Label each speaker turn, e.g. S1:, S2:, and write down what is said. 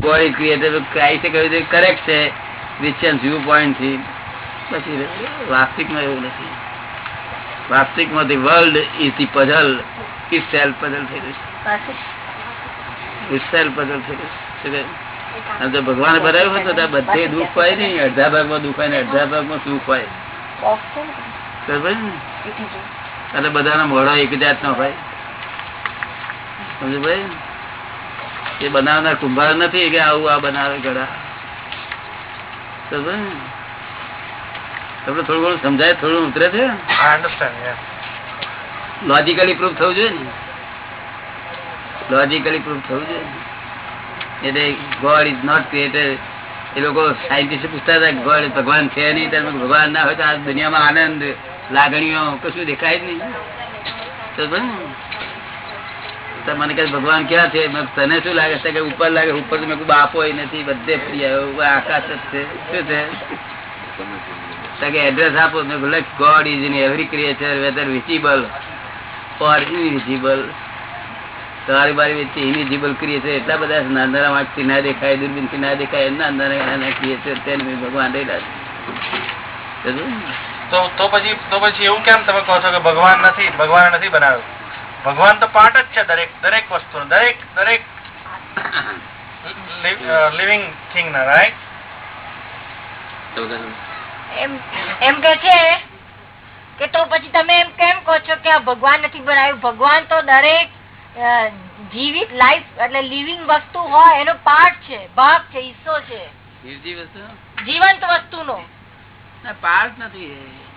S1: God creator ક્રાઇસ્ટે કહ્યું correct છે. Christian view પોઈન્ટથી. પછી વાસ્તવિકમાં એવું નથી. વાસ્તવિકમાં the world is the puzzle is self puzzle થઈ રહ્યું છે. ઇઝ હોય તો બધે દુઃખ હોય નહીં અડધા ભાગમાં દુઃખ હોય ને, અડધા ભાગમાં સુખ હોય. બરાબર? એટલે બધાના મોઢો એક જાત નો હોય. સમજ ભાઈ? એ બનાવનાર કુંભાર નથી કે આવું આ બનાવે ઘડા તમને થોડું ઘણું સમજાય થોડું ઉતરે છે. લોજિકલી પ્રૂફ થવું જોઈએ ને? લોજિકલી પ્રૂફ થવું જોઈએ એટલે ગોડ ઇઝ નોટ ક્રિએટેડ એ લોકો સાયન્ટિસ્ટ પૂછતા હતા ગોડ ભગવાન છે નહીં ત્યારે ભગવાન ના હોય તો આ દુનિયામાં આનંદ લાગણીઓ કશું દેખાય જ નહીં. મને કહે, ભગવાન, ક્યાં છે? તને શું લાગે છે? કે ઉપર લાગે ઉપર તો મેં નથી, બધે આકાશ જ છે. શું છે? એડ્રેસ આપો. મેં God is in every creature whether visible or invisible તમારી બારી વચ્ચે ઇનવિઝિબલ ક્રિએચર એટલા બધા. નાના વાંકથી ના દેખાય, દૂરબીનથી ના દેખાય, એના નાના નાના ક્રિએચર મેં ભગવાન રહેલા છે.
S2: તો પછી તો પછી એવું કેમ તમે કહો છો કે ભગવાન નથી ભગવાન નથી બનાવ્યું? ભગવાન તો પાર્ટ જ છે દરેક દરેક વસ્તુ દરેક દરેક લિવિંગ થિંગ ના રાઈટ
S3: એમ એમ કે છે કે તો પછી તમે એમ કેમ કહો છો કે આ ભગવાન નથી બનાવ્યું? ભગવાન તો દરેક જીવિત લાઈફ એટલે લિવિંગ વસ્તુ હોય એનો પાર્ટ છે ભાગ છે હિસ્સો છે.
S1: જીવંત વસ્તુ?
S3: જીવંત વસ્તુનો.
S1: પાર્ટ નથી એ.